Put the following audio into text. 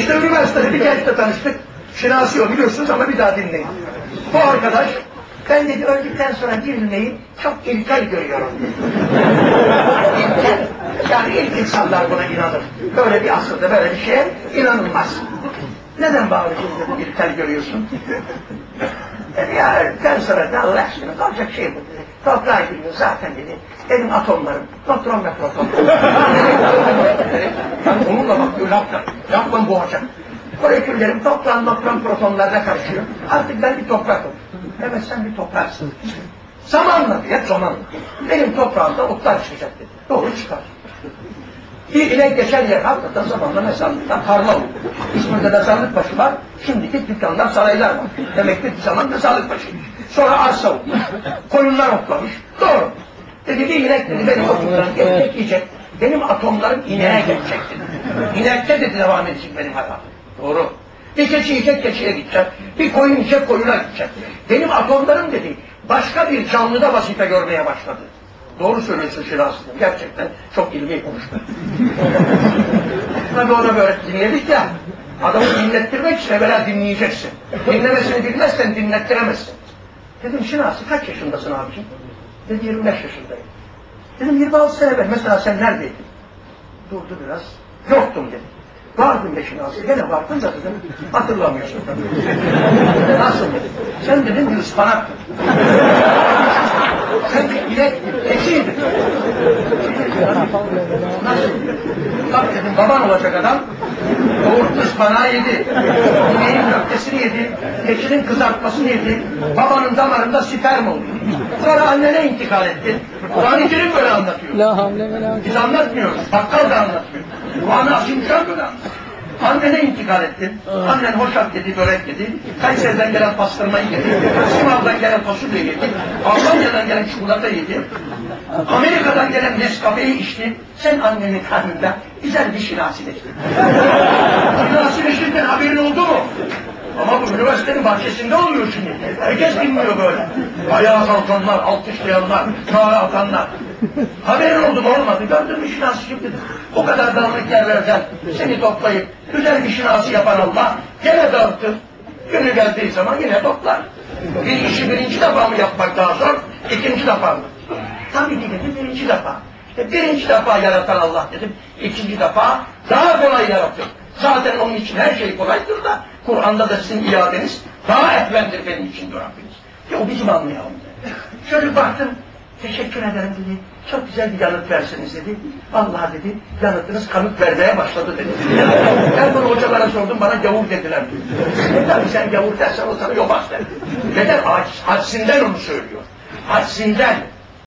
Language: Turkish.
İşte üniversitede bir gençle tanıştık. Şinasi o biliyorsunuz ama bir daha dinleyin. Bu arkadaş ben dedi öldükten sonra dirilmeyi çok ilkel görüyorum. ilkel. Yani ilk insanlar buna inanır. Böyle bir asırda böyle bir şeye inanılmaz. Neden bağlı şimdi ilkel görüyorsun? Dedi ya öldükten sonra da Allah aşkına olacak şey bu. Toprağa giriyor zaten dedi. Benim atomlarım, nötron ve proton. yani onunla bakıyor, lafla, lafla boğacak. Moleküllerim toplam nötron protonlarla karışıyor. Artık ben bir topraktım. Evet sen bir topraksın. Zamanla diye zamanla. Benim toprağımda otlar çıkacak dedi. Doğru çıkar. Bir inek geçer yer hakikaten zamanla mezarlıktan tarla olur. İzmir'de mezarlık başı var. Şimdiki dükkanlar, saraylar var. Demek ki zaman mezarlık başıymış. Sonra arsa olmuş. Koyunlar otlamış. Doğru. Dedi bir inek dedi benim oturduğum gelecek yiyecek. Benim atomlarım ineğe gelecek dedi. İnekte dedi devam edecek benim hayatım. Doğru. Bir keçi yiyecek keçiye gidecek. Bir koyun yiyecek koyuna gidecek. Benim atomlarım dedi başka bir canlıda vazife görmeye başladı. Doğru söylüyorsun Şinasi'den. Gerçekten çok ilmi konuştu. Tabii ona böyle dinledik ya. Adamı dinlettirmek için evvela dinleyeceksin. Dinlemesini bilmezsen dinlettiremezsin. Dedim Şinasi kaç yaşındasın abicim? Dedi 25 yaşındayım. Dedim 26 sene evvel mesela sen neredeydin? Durdu biraz. Yoktum dedi. Vardım beşin altı. Gene vardın da dedim. Hatırlamıyorsun tabii. Nasıl dedi? Sen dedim bir ıspanaktın. Sen bir keçiydin. Nasıl? Bak dedim baban olacak adam. Yoğurtlu ıspanağı yedi. İneğin köftesini yedi. Keçinin kızartmasını yedi. Babanın damarında sperm oldu. Sonra annene intikal ettin. Kur'an-ı Kerim böyle anlatıyor. Biz anlatmıyoruz. Bakkal da anlatmıyor. Kur'an-ı Azimüşşan böyle anlatıyor. Annene intikal ettin. Annen hoşaf yedi, börek yedi. Kayseri'den gelen pastırmayı yedi. Simav'dan gelen fasulye yedi. Almanya'dan gelen çikolata yedi. Amerika'dan gelen Nescafe'yi içti. Sen annenin karnında güzel bir şinasileştin. Şinasileşirken haberin oldu mu? Ama bu üniversitenin bahçesinde oluyor şimdi. Herkes dinliyor böyle. Ayağa kalkanlar, alkışlayanlar, çağrı atanlar. Haberin oldu mu olmadı. Gördün mü şinası şimdi? O kadar dağınık yerlerden seni toplayıp güzel bir şinası yapan Allah gene dağıtır. Günü geldiği zaman yine toplar. Bir işi birinci defa mı yapmak daha zor, ikinci defa mı? Tabii ki dedim birinci defa. İşte birinci defa yaratan Allah dedim. İkinci defa daha kolay yaratır. Zaten onun için her şey kolaydır da Kur'an'da da sizin iadeniz daha ehvendir benim için diyor Rabbimiz. Ya o bizim anlayalım. Şöyle baktım, teşekkür ederim dedi. Çok güzel bir yanıt verseniz dedi. Allah dedi, yanıtınız kanıt vermeye başladı dedi. ben bunu hocalara sordum, bana gavur dediler. E tabii sen gavur dersen o sana yobaz der. Neden? Aç, açsinden onu söylüyor. Açsinden.